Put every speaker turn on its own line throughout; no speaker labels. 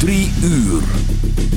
Drie uur.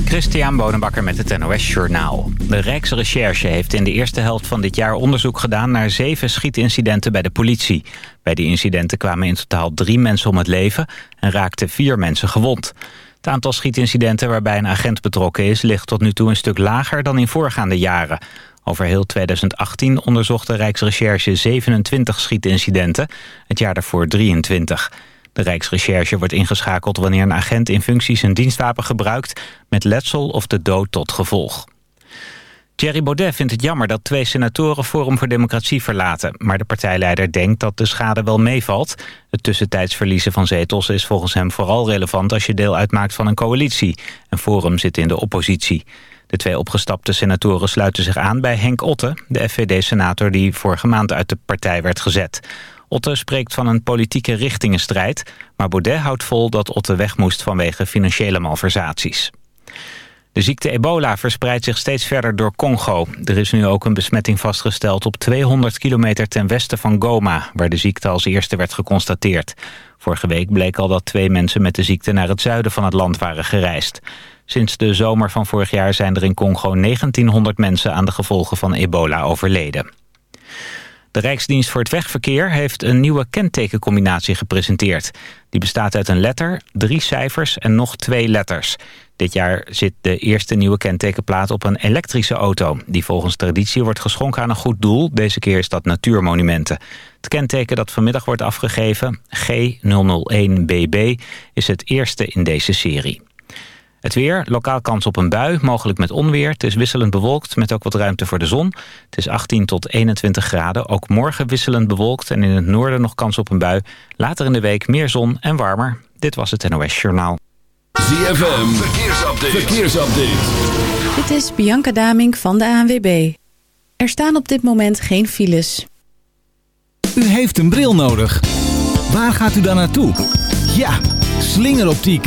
Christian Bonenbakker met het NOS Journaal. De Rijksrecherche heeft in de eerste helft van dit jaar onderzoek gedaan... naar zeven schietincidenten bij de politie. Bij die incidenten kwamen in totaal drie mensen om het leven... en raakten vier mensen gewond. Het aantal schietincidenten waarbij een agent betrokken is... ligt tot nu toe een stuk lager dan in voorgaande jaren. Over heel 2018 onderzocht de Rijksrecherche 27 schietincidenten. Het jaar daarvoor 23. De Rijksrecherche wordt ingeschakeld wanneer een agent in functie zijn dienstwapen gebruikt... met letsel of de dood tot gevolg. Thierry Baudet vindt het jammer dat twee senatoren Forum voor Democratie verlaten. Maar de partijleider denkt dat de schade wel meevalt. Het tussentijds verliezen van zetels is volgens hem vooral relevant... als je deel uitmaakt van een coalitie. En Forum zit in de oppositie. De twee opgestapte senatoren sluiten zich aan bij Henk Otte... de FVD-senator die vorige maand uit de partij werd gezet. Otte spreekt van een politieke richtingenstrijd... maar Baudet houdt vol dat Otte weg moest vanwege financiële malversaties. De ziekte ebola verspreidt zich steeds verder door Congo. Er is nu ook een besmetting vastgesteld op 200 kilometer ten westen van Goma... waar de ziekte als eerste werd geconstateerd. Vorige week bleek al dat twee mensen met de ziekte naar het zuiden van het land waren gereisd. Sinds de zomer van vorig jaar zijn er in Congo 1900 mensen aan de gevolgen van ebola overleden. De Rijksdienst voor het Wegverkeer heeft een nieuwe kentekencombinatie gepresenteerd. Die bestaat uit een letter, drie cijfers en nog twee letters. Dit jaar zit de eerste nieuwe kentekenplaat op een elektrische auto... die volgens traditie wordt geschonken aan een goed doel. Deze keer is dat Natuurmonumenten. Het kenteken dat vanmiddag wordt afgegeven, G001BB, is het eerste in deze serie. Het weer, lokaal kans op een bui, mogelijk met onweer. Het is wisselend bewolkt met ook wat ruimte voor de zon. Het is 18 tot 21 graden. Ook morgen wisselend bewolkt en in het noorden nog kans op een bui. Later in de week meer zon en warmer. Dit was het NOS Journaal.
ZFM, verkeersupdate. verkeersupdate.
Dit is Bianca Damink van de ANWB. Er staan op dit moment geen files.
U heeft een bril nodig. Waar gaat u dan naartoe? Ja, slingeroptiek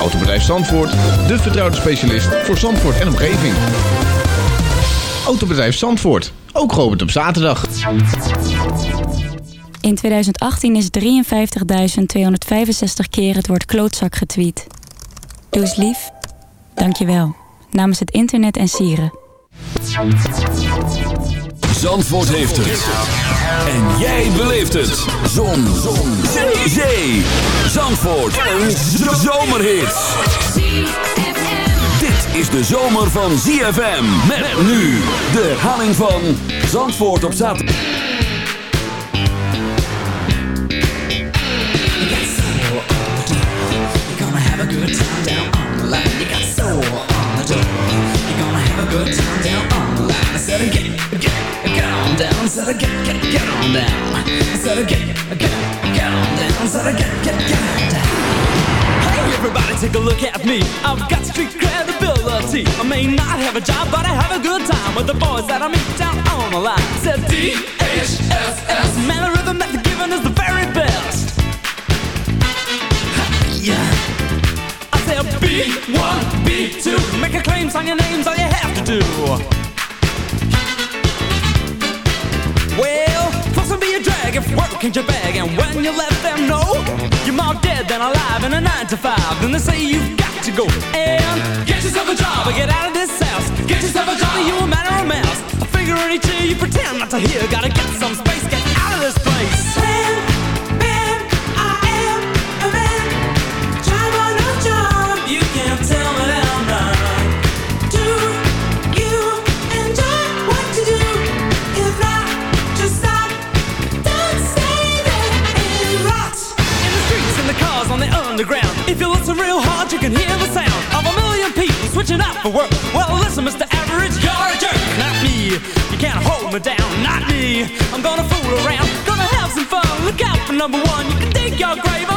Autobedrijf Zandvoort, de vertrouwde specialist voor Zandvoort en omgeving. Autobedrijf Zandvoort, ook geopend op zaterdag.
In 2018 is 53.265 keer het woord klootzak getweet. Doe eens lief. Dank je wel. Namens het internet en sieren.
Zandvoort heeft het. En jij beleeft het. Zon. Zon. Zee. Zee. Zandvoort. Een zomerhit. Dit is de zomer van ZFM. Met nu de herhaling van Zandvoort op zaterdag.
good time down on the line. You got soul on down line. I said get, get, get on down. I said get, get, get on down. Said. I get, get, get on down. Hey everybody, take a look at me. I've got street credibility. I may not have a job, but I have a good time with the boys that I meet down on the line. I said D H S S. Man, the rhythm that they're giving is the very best. Yeah. B1, B2 Make a claim, sign your name's all you have to do Well Fuss and be a drag if work ain't your bag. And when you let them know you're more dead than alive in a nine to five, then they say you've got to go and get yourself a job or get out of this house. Get yourself a job, you a man or a mouse. A figure in each ear, you pretend not to hear. Gotta get some space, get out of this place. You can hear the sound of a million people switching out for work. Well, listen, Mr. Average, you're a jerk. Not me. You can't hold me down. Not me. I'm gonna fool around. Gonna have some fun. Look out for number one. You can dig your grave.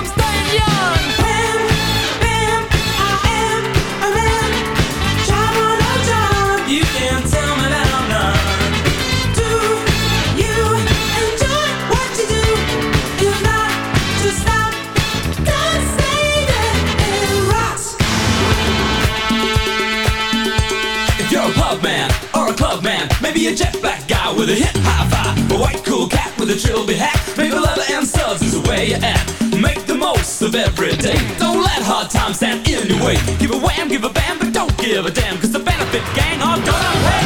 A jet black guy with a hip high five, a white cool cat with a trilby hat, maybe leather and studs is the way you act. Make the most of every day. Don't let hard times stand in your way. Give a wham, give a bam, but don't give a damn, cause the benefit gang are gonna pay.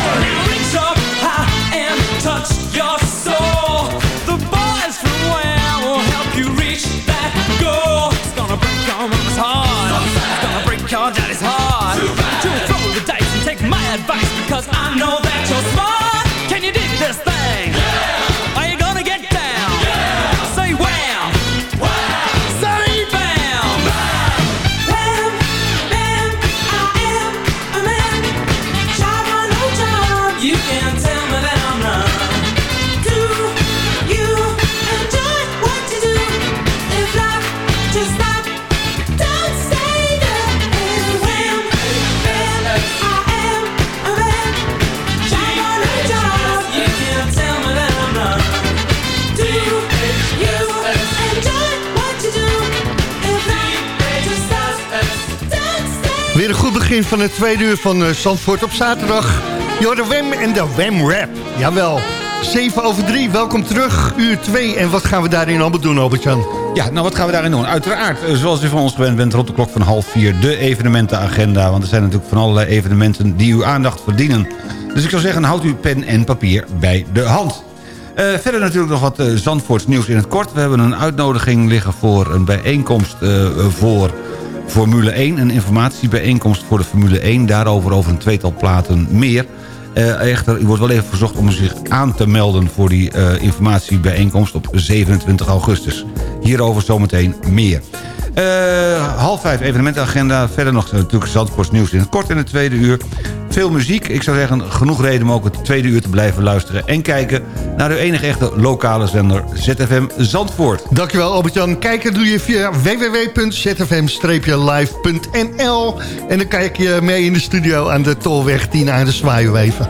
Reach up high and touch your soul. The boys from Wham will help you reach that goal. It's gonna break your mama's heart. It's gonna break your daddy's heart. To throw the dice and take my advice because I know that
begin van het tweede uur van eh, Zandvoort op zaterdag. Yo, de Wem en de Wem Rap. Jawel. 7 over 3, welkom terug, uur 2. En wat gaan we daarin allemaal doen, Albert-Jan?
Ja, nou wat gaan we daarin doen? Uiteraard, eh, zoals u van ons gewend bent, rond de klok van half vier... de evenementenagenda, want er zijn natuurlijk van allerlei evenementen... die uw aandacht verdienen. Dus ik zou zeggen, houd uw pen en papier bij de hand. Eh, verder natuurlijk nog wat uh, Zandvoorts nieuws in het kort. We hebben een uitnodiging liggen voor een bijeenkomst voor Formule 1. Een informatiebijeenkomst voor de Formule 1. Daarover over een tweetal platen meer. Eh, echter, u wordt wel even verzocht om zich aan te melden... voor die eh, informatiebijeenkomst op 27 augustus. Hierover zometeen meer. Eh, half vijf evenementenagenda. Verder nog natuurlijk Zandvoorts nieuws in het kort in het tweede uur. Veel muziek. Ik zou zeggen, genoeg reden om ook het tweede uur te blijven luisteren... en kijken naar uw enige echte lokale zender ZFM Zandvoort.
Dankjewel Albert-Jan. Kijken doe je via www.zfm-live.nl En dan kijk je mee in de studio aan de Tolweg 10 aan de Zwaaiweven.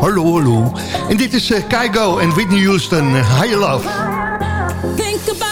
Hallo, hallo. En dit is uh, Kaigo en Whitney Houston, High Love.
Think about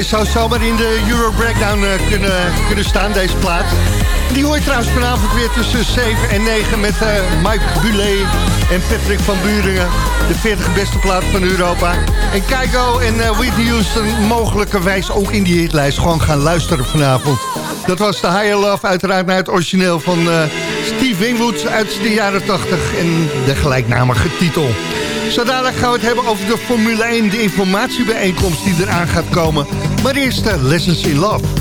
Hij zou zomaar in de Euro Breakdown eh, kunnen, kunnen staan, deze plaat. Die hoor je trouwens vanavond weer tussen 7 en 9 met eh, Mike Bulet en Patrick van Buringen. De 40 beste plaat van Europa. En Keigo en uh, Whitney Houston mogelijkerwijs ook in die hitlijst gewoon gaan luisteren vanavond. Dat was de Higher Love uiteraard naar het origineel van Steve Winwood uit de jaren 80 en de gelijknamige titel. Zo gaan we het hebben over de Formule 1, de informatiebijeenkomst die eraan gaat komen. Maar eerst de Lessons in Love.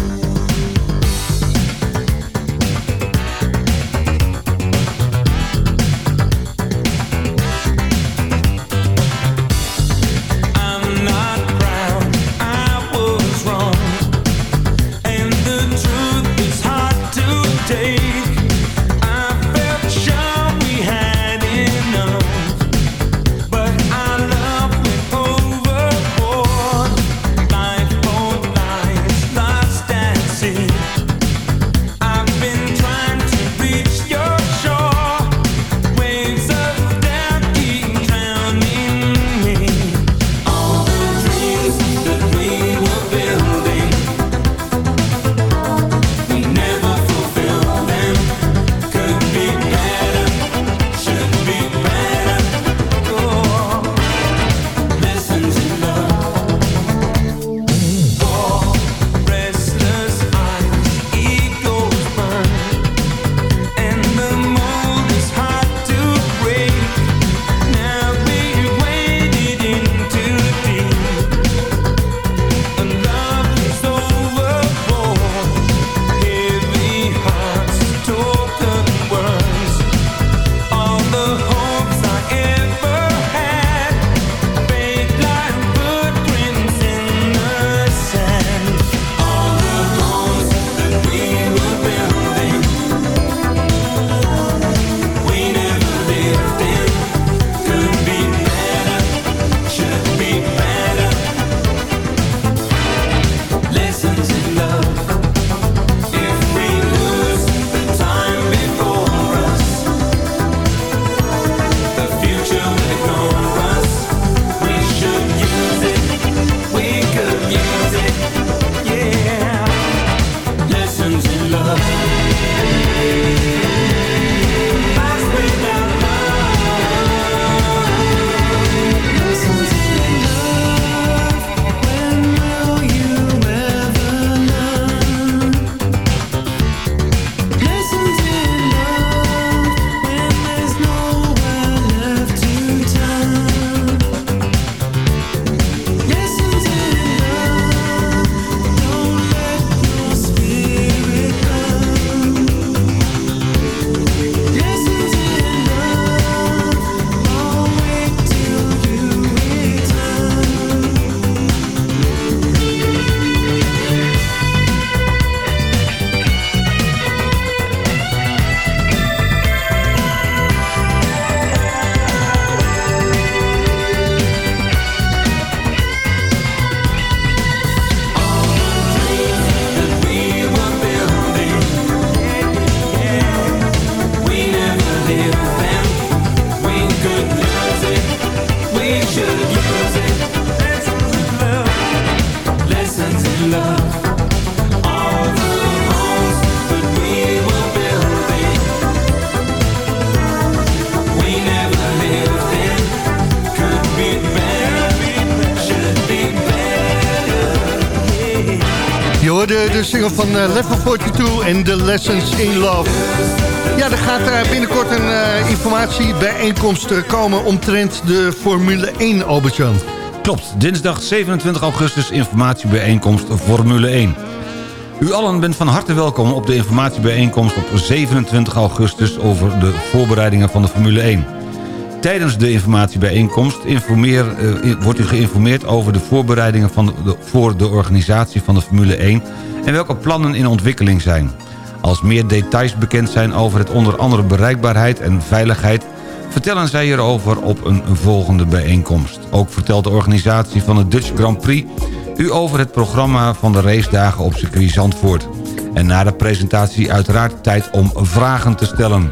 Van uh, Level 42 en The Lessons in Love. Ja, er gaat uh, binnenkort een uh, informatiebijeenkomst komen omtrent de Formule 1, Albert-Jan.
Klopt, dinsdag 27 augustus informatiebijeenkomst Formule 1. U allen bent van harte welkom op de informatiebijeenkomst op 27 augustus... over de voorbereidingen van de Formule 1. Tijdens de informatiebijeenkomst informeer, wordt u geïnformeerd over de voorbereidingen van de, voor de organisatie van de Formule 1 en welke plannen in ontwikkeling zijn. Als meer details bekend zijn over het onder andere bereikbaarheid en veiligheid... vertellen zij hierover op een volgende bijeenkomst. Ook vertelt de organisatie van de Dutch Grand Prix... u over het programma van de racedagen op circuit Zandvoort. En na de presentatie uiteraard tijd om vragen te stellen.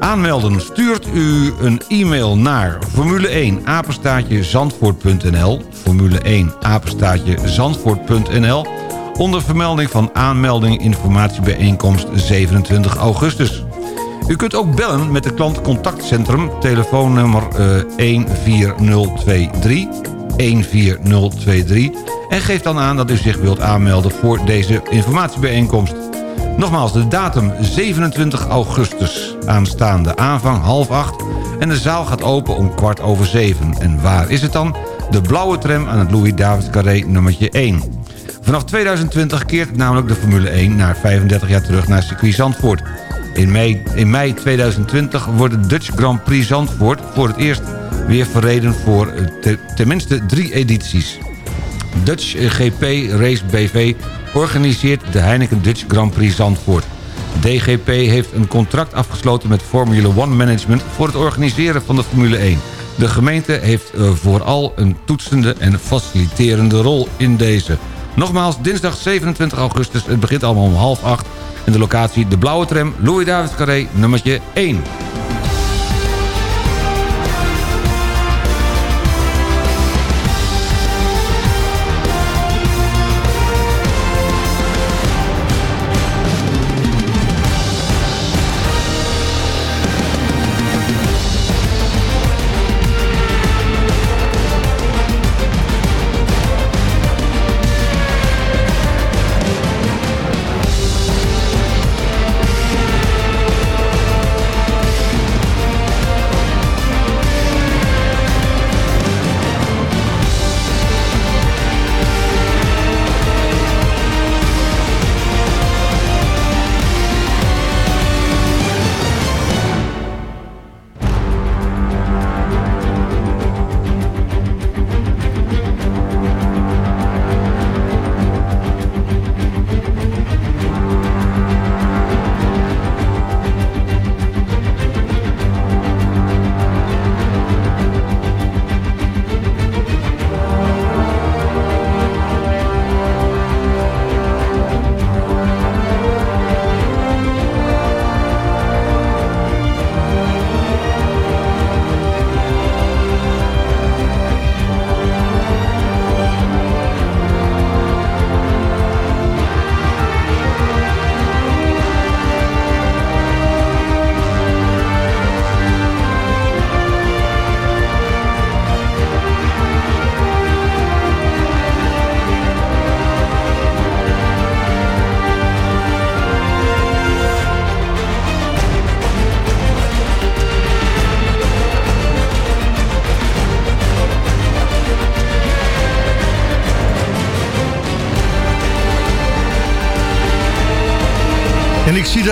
Aanmelden stuurt u een e-mail naar Formule 1 apenstaatje zandvoort.nl Formule 1 apenstaatje zandvoort.nl onder vermelding van aanmelding informatiebijeenkomst 27 augustus. U kunt ook bellen met het klantcontactcentrum, telefoonnummer eh, 14023, 14023... en geef dan aan dat u zich wilt aanmelden voor deze informatiebijeenkomst. Nogmaals, de datum 27 augustus aanstaande, aanvang half acht... en de zaal gaat open om kwart over zeven. En waar is het dan? De blauwe tram aan het Louis-David Carré nummertje 1. Vanaf 2020 keert namelijk de Formule 1 na 35 jaar terug naar circuit Zandvoort... In mei, in mei 2020 wordt de Dutch Grand Prix Zandvoort voor het eerst weer verreden voor eh, te- tenminste drie edities. Dutch GP Race BV organiseert de Heineken Dutch Grand Prix Zandvoort. DGP heeft een contract afgesloten met Formula One Management voor het organiseren van de Formule 1. De gemeente heeft eh, vooral een toetsende en faciliterende rol in deze. Nogmaals, dinsdag 27 augustus, het begint allemaal om half acht... en de locatie de Blauwe Tram, Louis David Carré, nummertje 1.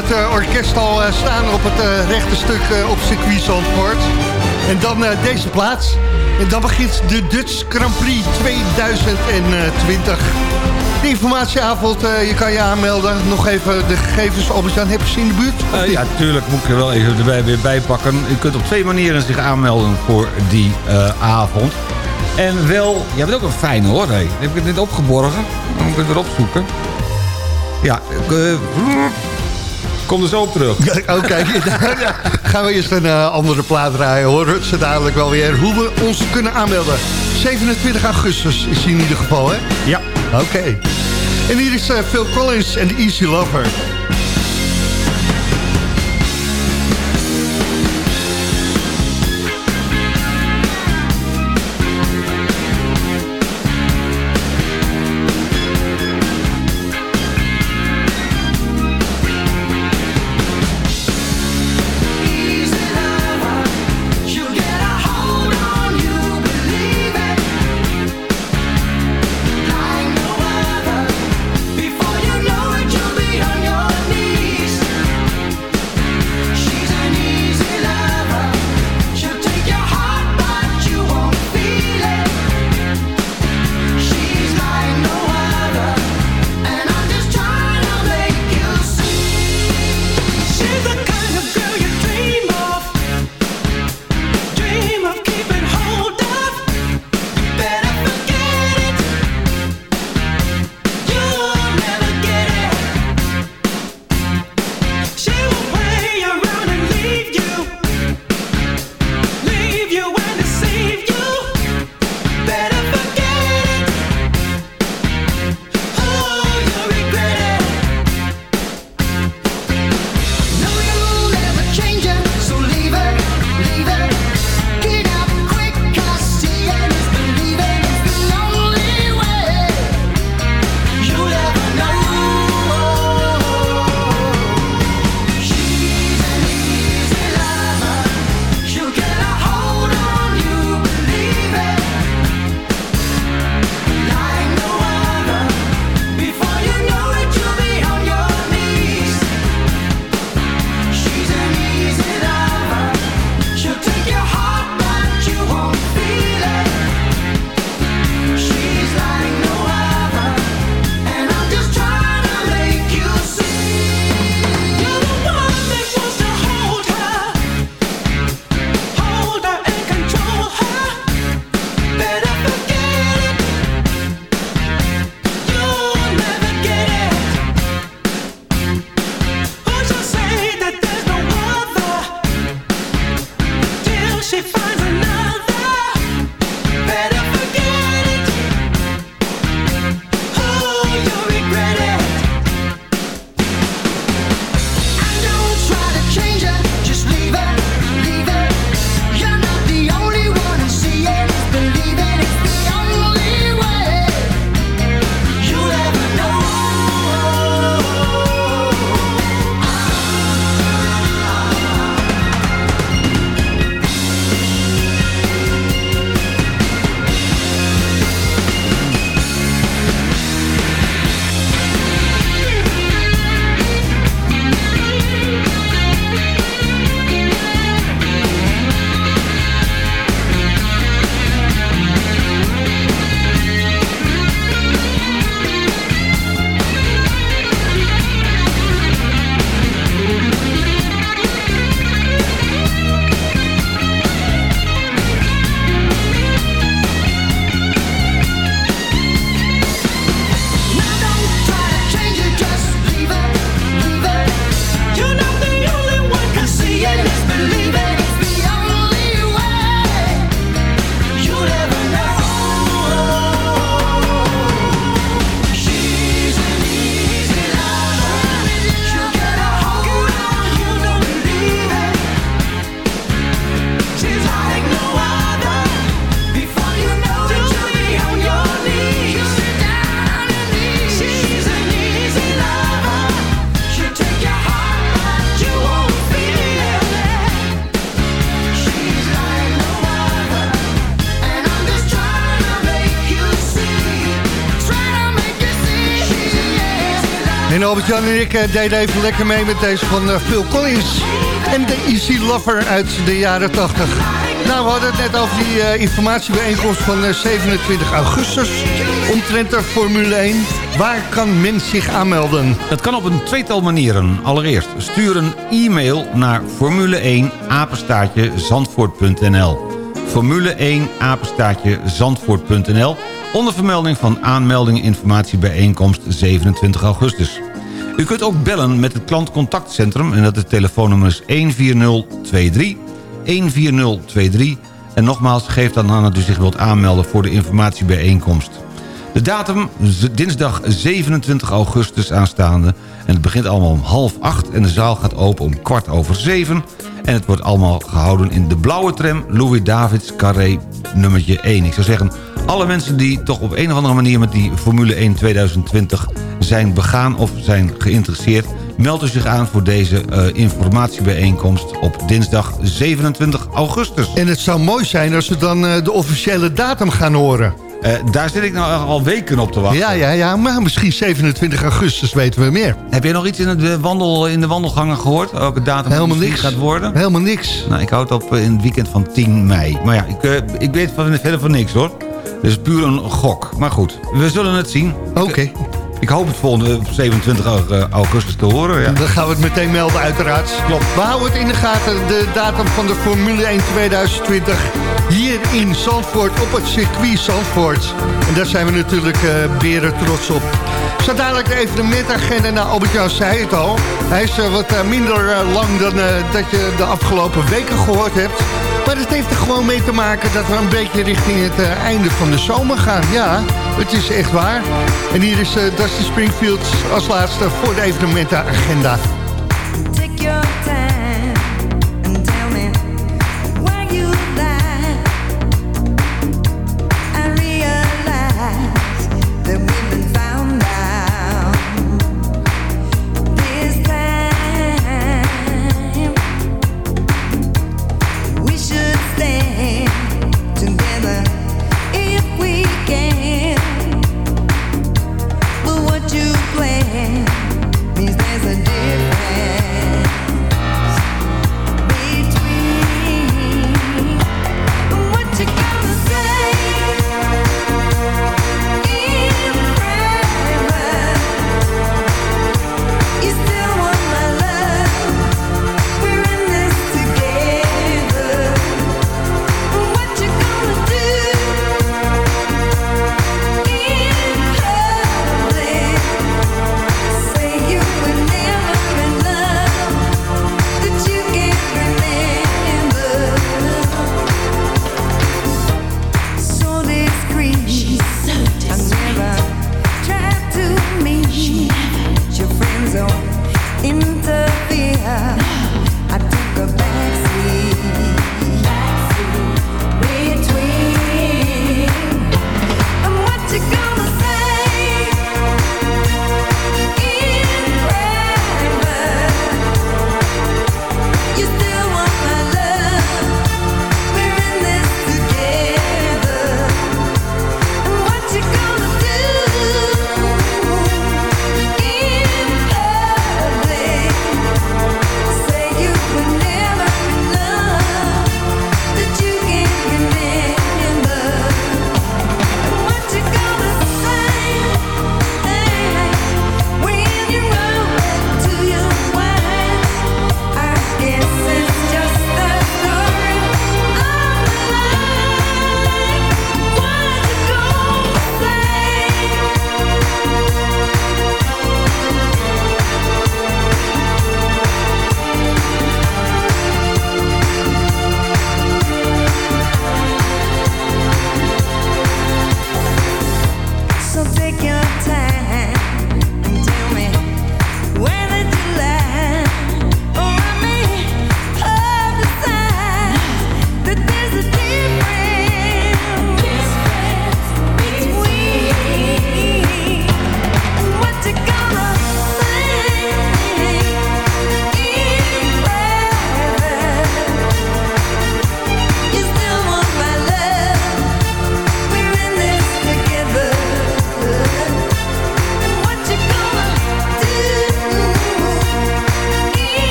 Dat eh, orkest al eh, staan op het eh, rechte stuk op circuit Zandvoort. En dan deze plaats. En dan begint de Dutch Grand Prix 2020. De informatieavond, je kan je aanmelden. Nog even de gegevens, Albert-Jan, heb je ze in de buurt?
Ja, tuurlijk moet ik er wel even erbij weer bij pakken. U kunt op twee manieren zich aanmelden voor die avond. En wel, jij bent ook een fijne hoor. Hey. Heb ik het net opgeborgen? Dan moet ik het weer opzoeken. Ja, eh, kom er zo op terug.
Oké, ja, gaan we eerst een eh, andere plaat draaien. Horen we ze dadelijk wel weer hoe we ons kunnen aanmelden. 27 augustus is in ieder geval, hè?
Ja.
Oké. En hier is eh, Phil Collins en Easy Lover.
En Albert-Jan en ik eh, deden even lekker mee met deze van eh, Phil Collins. En de Easy Lover uit de jaren 80. Nou, we hadden het net over die eh, informatiebijeenkomst van eh, 27 augustus. Omtrent de Formule 1. Waar kan men zich aanmelden?
Dat kan op een tweetal manieren. Allereerst, stuur een e-mail naar Formule 1 apenstaartje zandvoort.nl. Formule 1 apenstaartje zandvoort.nl onder vermelding van aanmelding informatiebijeenkomst 27 augustus. U kunt ook bellen met het klantcontactcentrum en dat is telefoonnummer is 14023 14023 en nogmaals geef dan aan dat u zich wilt aanmelden voor de informatiebijeenkomst. De datum dinsdag 27 augustus aanstaande. En het begint allemaal om half acht. En de zaal gaat open om kwart over zeven. En het wordt allemaal gehouden in de blauwe tram... Louis Davids Carré nummertje 1. Ik zou zeggen, alle mensen die toch op een of andere manier... met die Formule 1 2020 zijn begaan of zijn geïnteresseerd... meld u zich aan voor deze eh, informatiebijeenkomst op dinsdag 27 augustus.
En het zou mooi zijn als we dan eh, de officiële datum gaan horen.
Eh, daar zit ik nou al weken op te wachten.
Ja, ja, ja, maar misschien 27 augustus weten we meer.
Heb jij nog iets in, het wandel, in de wandelgangen gehoord? Welke datum het
Helemaal niks.
gaat worden?
Helemaal niks.
Nou, ik houd op in het weekend van 10 mei. Maar ja, ik, ik weet van, verder van niks hoor. Dus puur een gok. Maar goed, we zullen het zien.
Oké.
Ik, ik hoop het volgende op 27 au- augustus te horen. Ja.
Dan gaan we het meteen melden, uiteraard. Klopt. We houden het in de gaten, de datum van de Formule 1 2020. Hier in Zandvoort, op het circuit Zandvoort. En daar zijn we natuurlijk eh beren trots op. Zo dadelijk de evenementagenda. Nou, Albert-Jan zei het al. Hij is eh, wat eh, minder eh, lang dan eh, dat je de afgelopen weken gehoord hebt. Maar het heeft er gewoon mee te maken dat we een beetje richting het eh, einde van de zomer gaan. Ja, het is echt waar. En hier is eh, Dusty Springfield als laatste voor de evenementenagenda.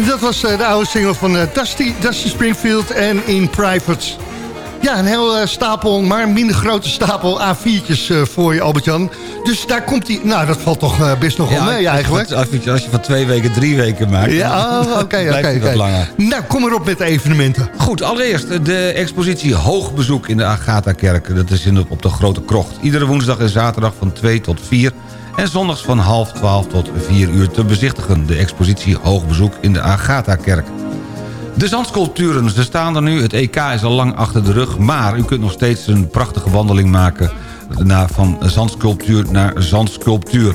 En dat was eh, de oude single van eh, Dusty, Dusty Springfield en In Private. Ja, een heel eh, stapel, maar een minder grote stapel A4'tjes eh, voor je, Albert-Jan. Dus daar komt hij... Nou, dat valt toch best nog wel mee eigenlijk.
Als je, als je van twee weken drie weken maakt...
Ja, oh, oké, oké. Nou, kom maar op met de evenementen.
Goed, allereerst de expositie Hoogbezoek in de Agatha-kerk. Dat is in de, op de Grote Krocht. Iedere woensdag en zaterdag van 2 tot 4... en zondags van half 12 tot 4 uur te bezichtigen. De expositie Hoogbezoek in de Agatha-kerk. De zandsculpturen, ze staan er nu. Het EK is al lang achter de rug. Maar u kunt nog steeds een prachtige wandeling maken... Van zandsculptuur naar zandsculptuur.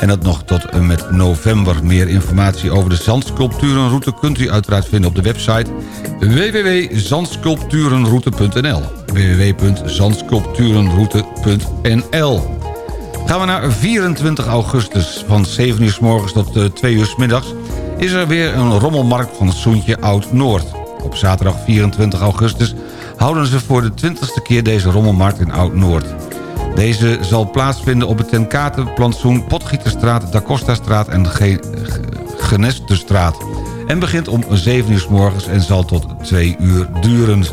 En dat nog tot en met november. Meer informatie over de zandsculpturenroute... kunt u uiteraard vinden op de website www.zandsculpturenroute.nl www.zandsculpturenroute.nl Gaan we naar 24 augustus van 7 uur s morgens tot eh, 2 uur s middags... is er weer een rommelmarkt van Soentje Oud-Noord. Op zaterdag 24 augustus houden ze voor de 20ste keer deze rommelmarkt in Oud-Noord. Deze zal plaatsvinden op het Tenkatenplantsoen, Potgieterstraat, Da Costa-straat en Ge Genesterstraat. En begint om 7 uur s morgens en zal tot 2 uur duren.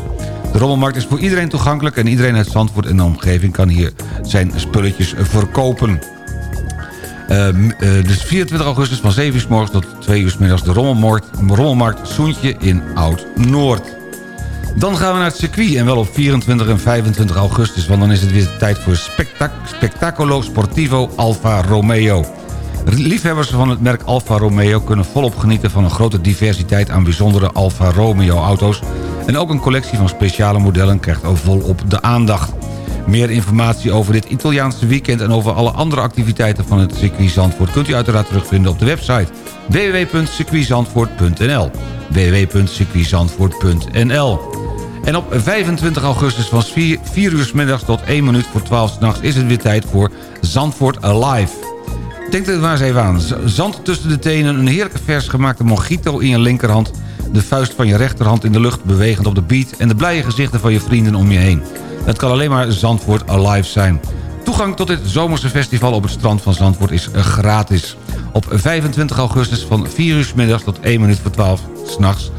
De rommelmarkt is voor iedereen toegankelijk en iedereen uit Zandvoort en de omgeving kan hier zijn spulletjes verkopen. Eh, eh, dus 24 augustus van 7 uur s morgens tot 2 uur s middags de rommelmarkt, rommelmarkt Soentje in Oud-Noord. Dan gaan we naar het circuit en wel op 24 en 25 augustus... want dan is het weer tijd voor spectac Spectacolo Sportivo Alfa Romeo. Liefhebbers van het merk Alfa Romeo kunnen volop genieten... van een grote diversiteit aan bijzondere Alfa Romeo auto's... en ook een collectie van speciale modellen krijgt volop de aandacht. Meer informatie over dit Italiaanse weekend... en over alle andere activiteiten van het circuit Zandvoort... kunt u uiteraard terugvinden op de website www.circuitzandvoort.nl www.circuitzandvoort.nl En op 25 augustus van 4, 4 uur middags tot 1 minuut voor 12 's nachts... is het weer tijd voor Zandvoort Alive. Denk er maar eens even aan. Zand tussen de tenen, een heerlijke vers gemaakte mojito in je linkerhand... de vuist van je rechterhand in de lucht bewegend op de beat... en de blije gezichten van je vrienden om je heen. Het kan alleen maar Zandvoort Alive zijn. Toegang tot dit zomerse festival op het strand van Zandvoort is eh, gratis. Op 25 augustus van 4 uur middags tot 1 minuut voor 12 s'nachts...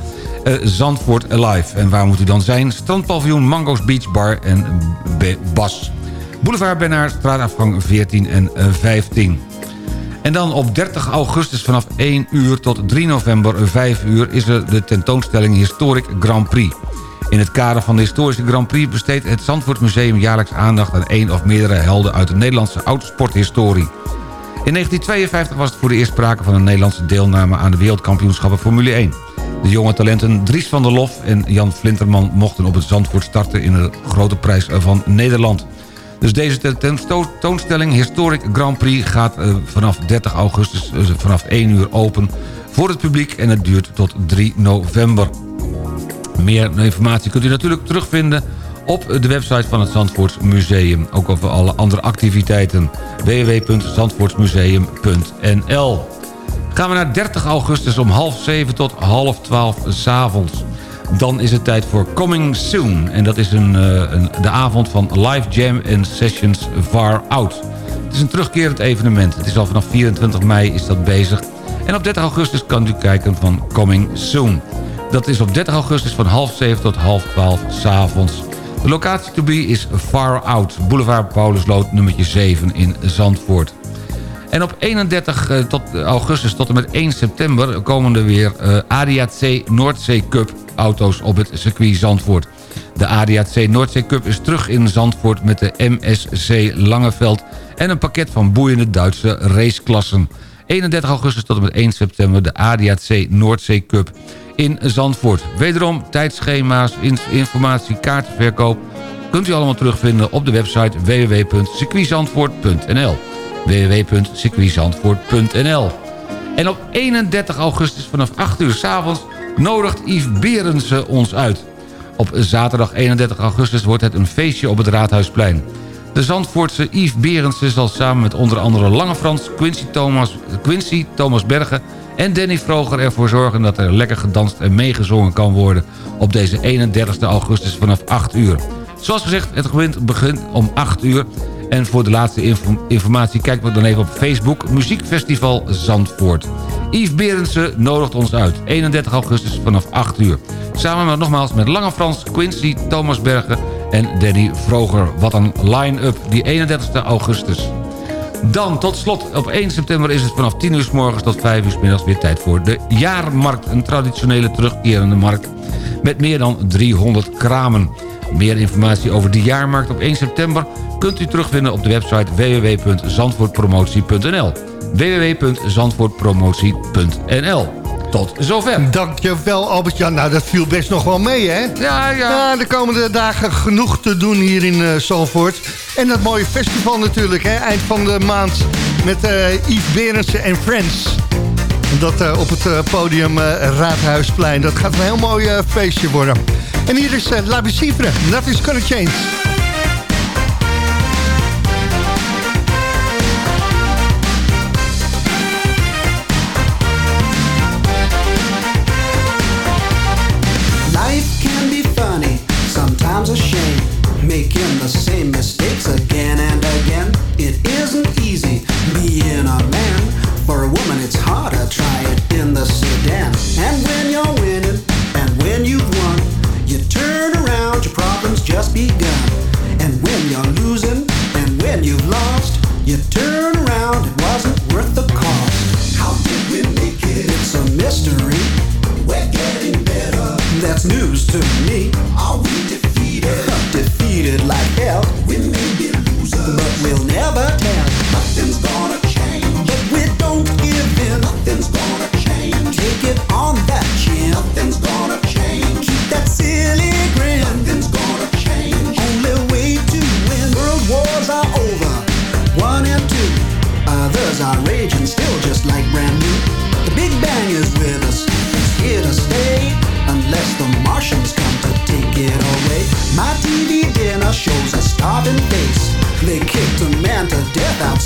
Uh, Zandvoort Alive. En waar moet u dan zijn? Strandpaviljoen Mango's Beach Bar en Bas. Boulevard Benaar, straatafgang 14 en eh, 15. En dan op 30 augustus vanaf 1 uur tot 3 november 5 uur... is er de tentoonstelling Historic Grand Prix. In het kader van de historische Grand Prix besteedt het Zandvoort Museum jaarlijks aandacht aan één of meerdere helden uit de Nederlandse autosporthistorie. In 1952 was het voor de eerst sprake van een Nederlandse deelname aan de wereldkampioenschappen Formule 1. De jonge talenten Dries van der Lof en Jan Flinterman mochten op het Zandvoort starten in de grote prijs van Nederland. Dus deze tentoonstelling Historic Grand Prix gaat eh, vanaf 30 augustus eh, vanaf 1 uur open voor het publiek en het duurt tot 3 november. Meer informatie kunt u natuurlijk terugvinden op de website van het Zandvoorts Museum. Ook over alle andere activiteiten. www.zandvoortsmuseum.nl Gaan we naar 30 augustus om half 7 tot half 12 s'avonds. Dan is het tijd voor Coming Soon. En dat is een, eh, een, de avond van Live Jam en Sessions Far Out. Het is een terugkerend evenement. Het is al vanaf 24 mei is dat bezig. En op 30 augustus kan u kijken van Coming Soon. Dat is op 30 augustus van half 7 tot half 12 s'avonds. De locatie to be is Far Out. Boulevard Paulusloot nummertje 7 in Zandvoort. En op 31 eh, tot augustus tot en met 1 september... komen er weer eh, ADAC Noordzee Cup auto's op het circuit Zandvoort. De ADAC Noordzee Cup is terug in Zandvoort met de MSC Langeveld... en een pakket van boeiende Duitse raceklassen. 31 augustus tot en met 1 september de ADAC Noordzee Cup in Zandvoort. Wederom tijdschema's, in- informatie, kaartenverkoop... kunt u allemaal terugvinden op de website www.circuitzandvoort.nl www.circuitzandvoort.nl En op 31 augustus vanaf 8 uur s'avonds nodigt Yves Berensen ons uit. Op zaterdag 31 augustus wordt het een feestje op het Raadhuisplein. De Zandvoortse Yves Berensen zal samen met onder andere Lange Frans, Quincy Thomas, Quincy, Thomas Bergen en Danny Vroger ervoor zorgen dat er lekker gedanst en meegezongen kan worden op deze 31 augustus vanaf 8 uur. Zoals gezegd, het begint, begint om 8 uur. En voor de laatste info- informatie kijk maar dan even op Facebook Muziekfestival Zandvoort. Yves Berendsen nodigt ons uit. 31 augustus vanaf 8 uur. Samen met nogmaals met Lange Frans, Quincy, Thomas Bergen en Danny Vroger. Wat een line-up, die 31 augustus. Dan tot slot, op 1 september is het vanaf 10 uur s morgens tot 5 uur s middags weer tijd voor de jaarmarkt. Een traditionele terugkerende markt met meer dan 300 kramen. Meer informatie over de jaarmarkt op 1 september kunt u terugvinden op de website www.zandvoortpromotie.nl www.zandvoortpromotie.nl Tot zover.
Dankjewel Albert-Jan. Nou, dat viel best nog wel mee, hè?
Ja, ja.
de komende dagen genoeg te doen hier in Zalvoort. En dat mooie festival natuurlijk, hè? Eind van de maand met eh Yves Berendsen en Friends. Dat eh, op het eh, podium eh, Raadhuisplein. Dat gaat een heel mooi feestje worden. En hier is La Bicifre. Nothing's gonna change.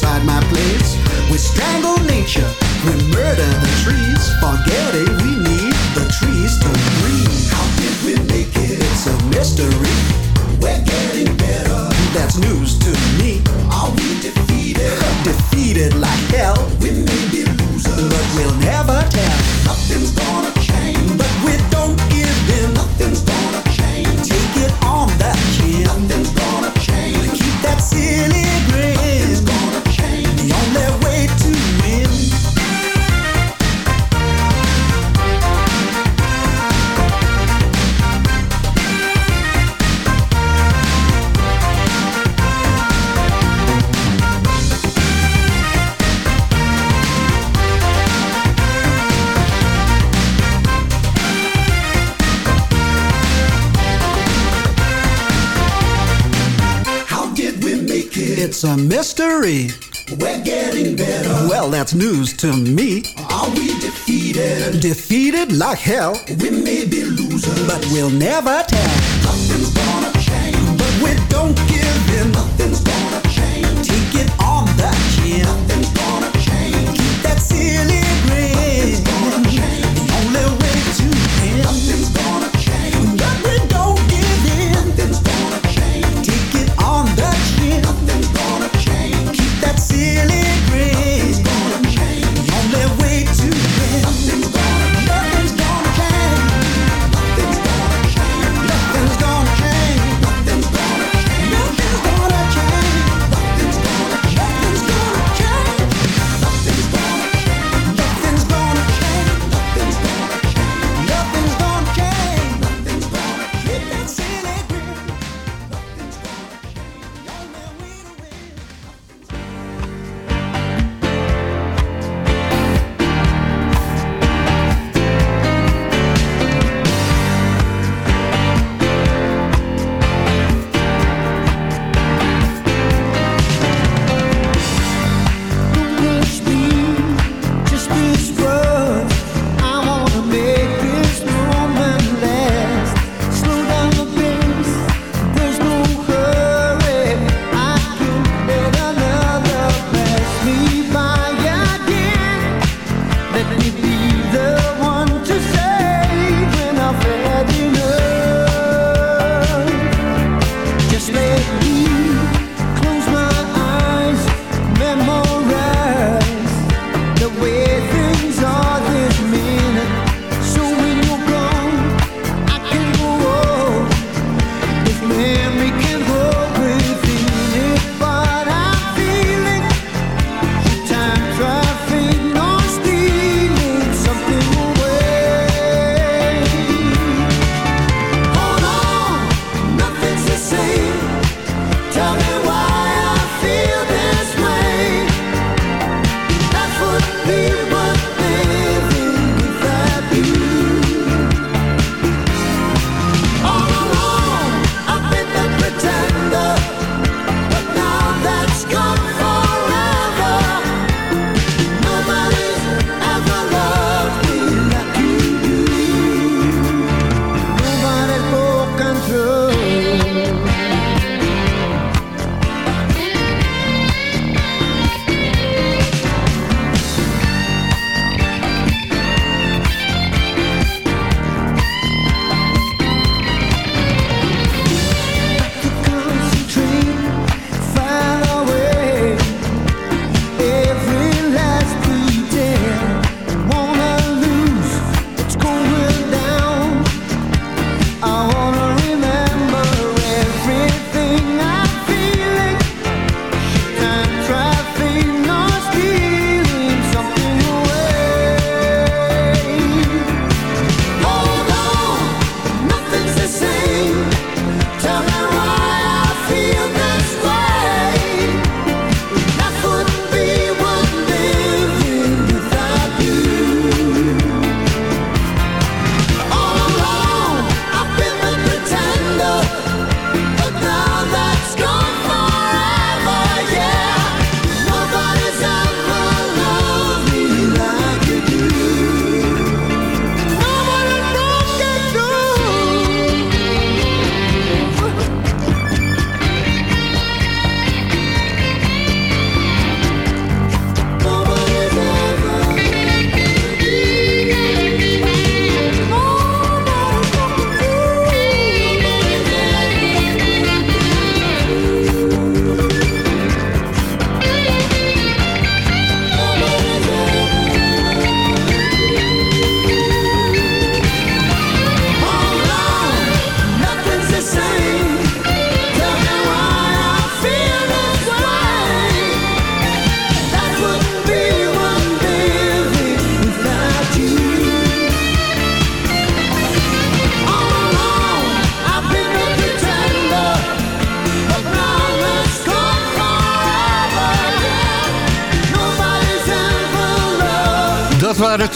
Outside my place. We strangle nature. We murder the trees. Forgetting we need the trees to breathe. How did we make it? It's a mystery. We're getting better. That's news that's news to me. Are we defeated? Defeated like hell. We may be losers, but we'll never tell.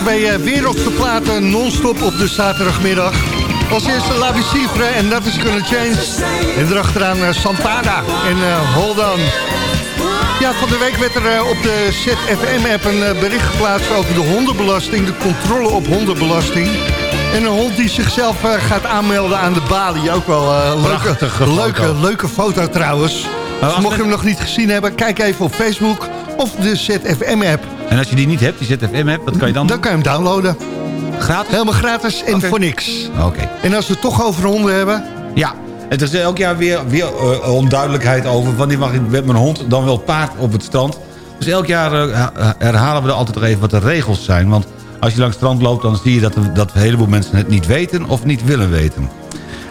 Twee eh, wereldse platen non-stop op de zaterdagmiddag. Als eerste La en dat is Gonna Change. En erachteraan uh, Santana en uh, Hold On. Ja, van de week werd er uh, op de ZFM-app een uh, bericht geplaatst over de hondenbelasting. De controle op hondenbelasting. En een hond die zichzelf gaat aanmelden aan de balie. Ook wel een leuke,
foto.
leuke, leuke foto trouwens. Dus mocht je hem nog niet gezien hebben, kijk even op Facebook of de ZFM-app.
En als je die niet hebt, die ZFM-app, wat kan je dan
Dan kan je hem downloaden.
Gratis?
Helemaal gratis en voor niks.
Oké.
En als we het toch over honden hebben...
Ja, het is elk jaar weer, weer eh, onduidelijkheid over... wanneer mag ik met mijn hond dan wel paard op het strand. Dus elk jaar eh, herhalen we er altijd nog even wat de regels zijn. Want als je langs het strand loopt... dan zie je dat, dat een heleboel mensen het niet weten of niet willen weten.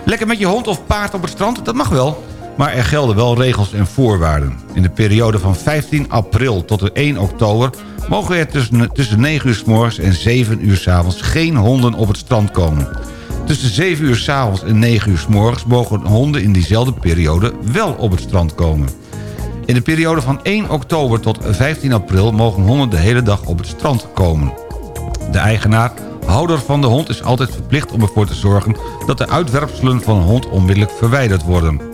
Lekker met je hond of paard op het strand, dat mag wel. Maar er gelden wel regels en voorwaarden. In de periode van 15 april tot en 1 oktober... mogen er tussen, tussen 9 uur s morgens en 7 uur s avonds geen honden op het strand komen. Tussen 7 uur s avonds en 9 uur s morgens... mogen honden in diezelfde periode wel op het strand komen. In de periode van 1 oktober tot 15 april... mogen honden de hele dag op het strand komen. De eigenaar, houder van de hond, is altijd verplicht om ervoor te zorgen... dat de uitwerpselen van een hond onmiddellijk verwijderd worden.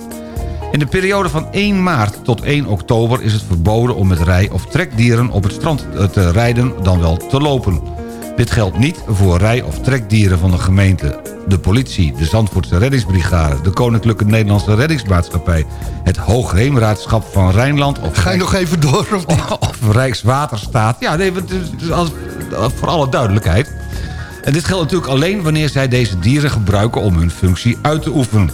In de periode van 1 maart tot 1 oktober is het verboden om met rij- of trekdieren op het strand te rijden dan wel te lopen. Dit geldt niet voor rij- of trekdieren van de gemeente, de politie, de Zandvoortse reddingsbrigade, de Koninklijke Nederlandse Reddingsmaatschappij, het Hoogheemraadschap van Rijnland of,
Ga je nog even door? Of niet?
of Rijkswaterstaat. Ja, nee, als- voor alle duidelijkheid. En dit geldt natuurlijk alleen wanneer zij deze dieren gebruiken om hun functie uit te oefenen.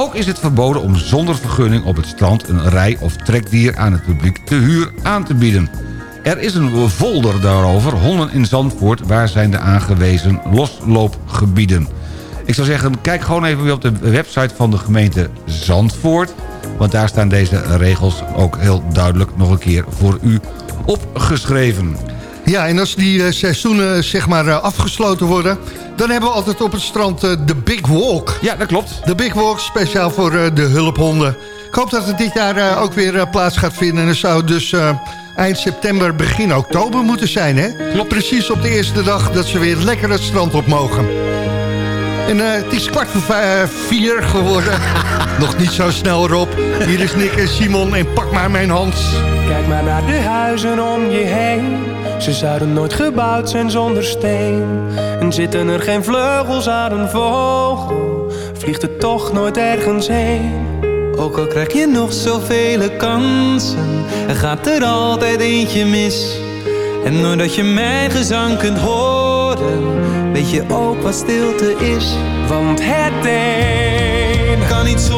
Ook is het verboden om zonder vergunning op het strand een rij- of trekdier aan het publiek te huur aan te bieden. Er is een folder daarover, honden in Zandvoort, waar zijn de aangewezen losloopgebieden. Ik zou zeggen, kijk gewoon even weer op de website van de gemeente Zandvoort. Want daar staan deze regels ook heel duidelijk nog een keer voor u opgeschreven.
Ja, en als die eh, seizoenen zeg maar eh, afgesloten worden... dan hebben we altijd op het strand eh, de Big Walk.
Ja, dat klopt.
De Big Walk, speciaal voor eh, de hulphonden. Ik hoop dat het dit jaar eh, ook weer eh, plaats gaat vinden. En dat zou dus eh, eind september, begin oktober moeten zijn, hè? Klopt. Precies op de eerste dag dat ze weer lekker het strand op mogen. En eh, het is kwart voor vijf, vier geworden. Nog niet zo snel, Rob. Hier is Nick en Simon en pak maar mijn hand.
Kijk maar naar de huizen om je heen. Ze zouden nooit gebouwd zijn zonder steen. En zitten er geen vleugels aan een vogel, vliegt het toch nooit ergens heen.
Ook al krijg je nog zoveel kansen, er gaat er altijd eentje mis. En doordat je mijn gezang kunt horen, weet je ook wat stilte is.
Want het een
kan niet zonder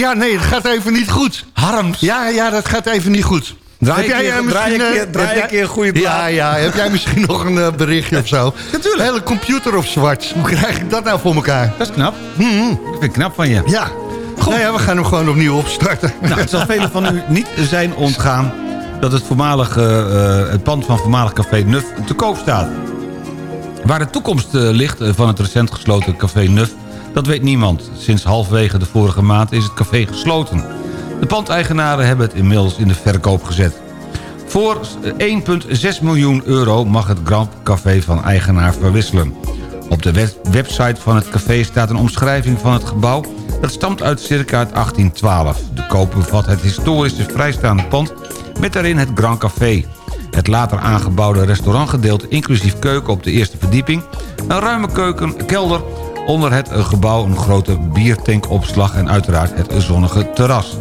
Ja, nee, dat gaat even niet goed.
Harms?
Ja, ja, dat gaat even niet goed.
Draai
Heb
een
jij,
keer- draai
misschien,
een keer- draai een keer een goede plaat.
Ja, ja. Heb jij misschien nog een eh, berichtje of zo?
Natuurlijk.
Hele computer op zwart. Hoe krijg ik dat nou voor elkaar?
Dat is knap. Dat vind ik knap van je.
Ja. Nou ja, we gaan hem gewoon opnieuw opstarten.
Nou, het zal velen van u niet zijn ontgaan dat het, voormalige, eh, het pand van voormalig café Nuf te koop staat. Waar de toekomst eh, ligt van het recent gesloten café Nuf, dat weet niemand. Sinds halfwege de vorige maand is het café gesloten. De pandeigenaren hebben het inmiddels in de verkoop gezet. Voor 1,6 miljoen euro mag het Grand Café van eigenaar verwisselen. Op de web- website van het café staat een omschrijving van het gebouw... dat stamt uit circa het 1812. De koop bevat het historische vrijstaande pand met daarin het Grand Café. Het later aangebouwde restaurantgedeelte inclusief keuken op de eerste verdieping... een ruime keuken, kelder, onder het gebouw een grote biertankopslag... en uiteraard het zonnige terras.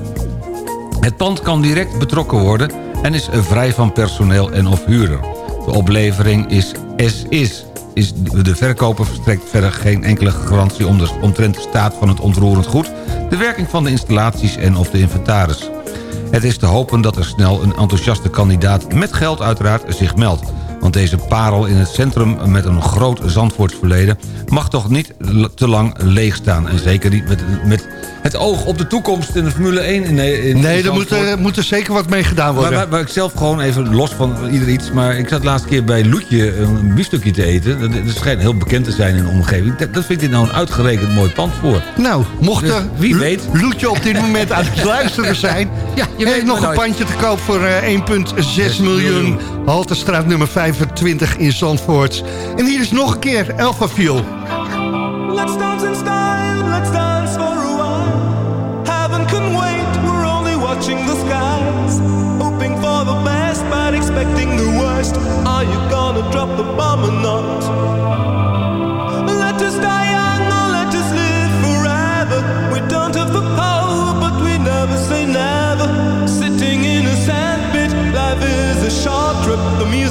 Het pand kan direct betrokken worden en is vrij van personeel en of huurder. De oplevering is as is. is de verkoper verstrekt verder geen enkele garantie omtrent de staat van het ontroerend goed... de werking van de installaties en of de inventaris. Het is te hopen dat er snel een enthousiaste kandidaat met geld uiteraard zich meldt. Want deze parel in het centrum met een groot Zandvoorts verleden... mag toch niet te lang leeg staan. En zeker niet met, met het oog op de toekomst in de Formule 1 in, in
Nee, er moet, er moet er zeker wat mee gedaan
Maar,
worden.
waar, waar ik zelf gewoon even los van ieder iets... maar ik zat de laatste keer bij Loetje een biefstukje te eten. Dat, dat schijnt heel bekend te zijn in de omgeving. Dat, dat vindt dit nou een uitgerekend mooi pand voor.
Nou, mocht
Dus
er
wie weet.
Loetje op dit moment aan het luisteren zijn...
Ja, je weet
nog
maar
een
nooit.
pandje te koop voor eh, 1,6 miljoen. Haltestraat nummer 25 in Zandvoort. En hier is nog een keer Elfa Viel.
Let's dance in style, let's dance for a while. Heaven can wait, we're only watching the skies. Hoping for the best, but expecting the worst. Are you gonna drop the bomb or not?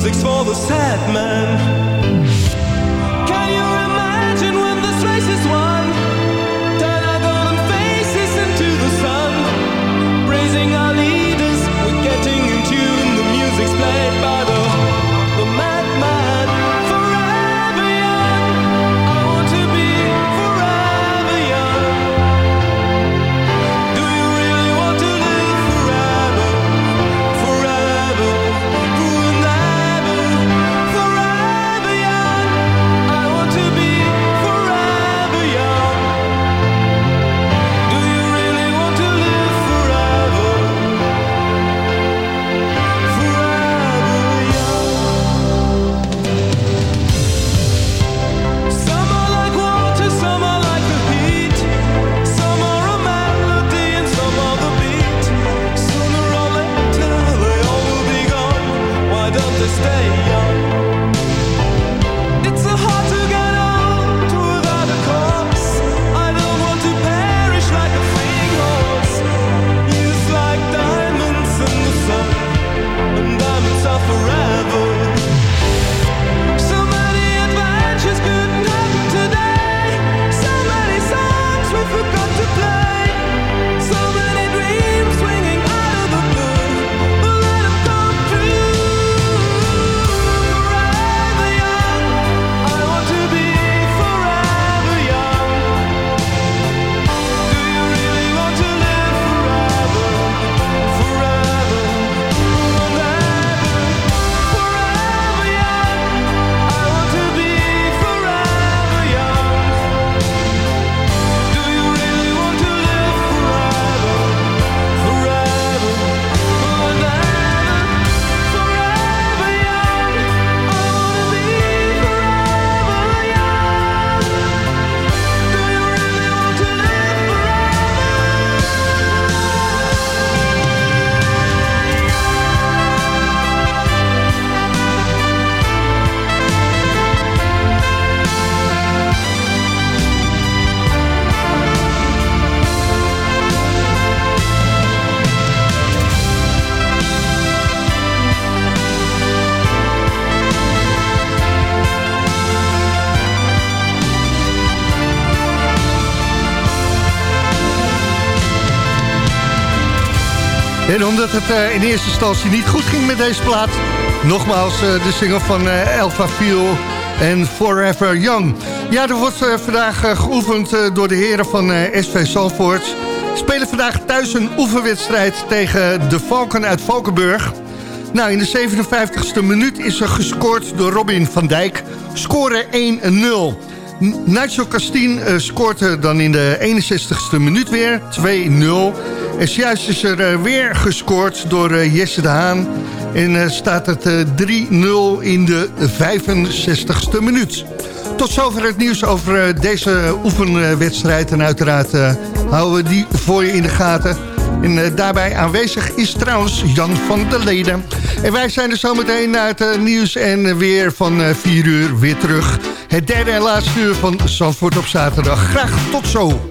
Music's for the sad man.
Omdat het eh, in eerste instantie niet goed ging met deze plaat... nogmaals eh, de single van eh, Elva Viel en Forever Young. Ja, er wordt vandaag geoefend door de heren van SV Zandvoort. Spelen vandaag thuis een oefenwedstrijd tegen de Valken uit Valkenburg. Nou, in de 57ste minuut is er gescoord door Robin van Dijk. Score 1-0. N- Nacho Castien scoort dan in de 61ste minuut weer 2-0. En juist is er eh, weer gescoord door eh, Jesse de Haan. En eh, staat het eh, 3-0 in de 65ste minuut. Tot zover het nieuws over deze oefenwedstrijd. En uiteraard houden we die voor je in de gaten. En daarbij aanwezig is trouwens Jan van der Leden. En wij zijn er zometeen na het nieuws en weer van eh 4 uur weer terug. Het derde en laatste uur van Zandvoort op zaterdag. Graag tot zo.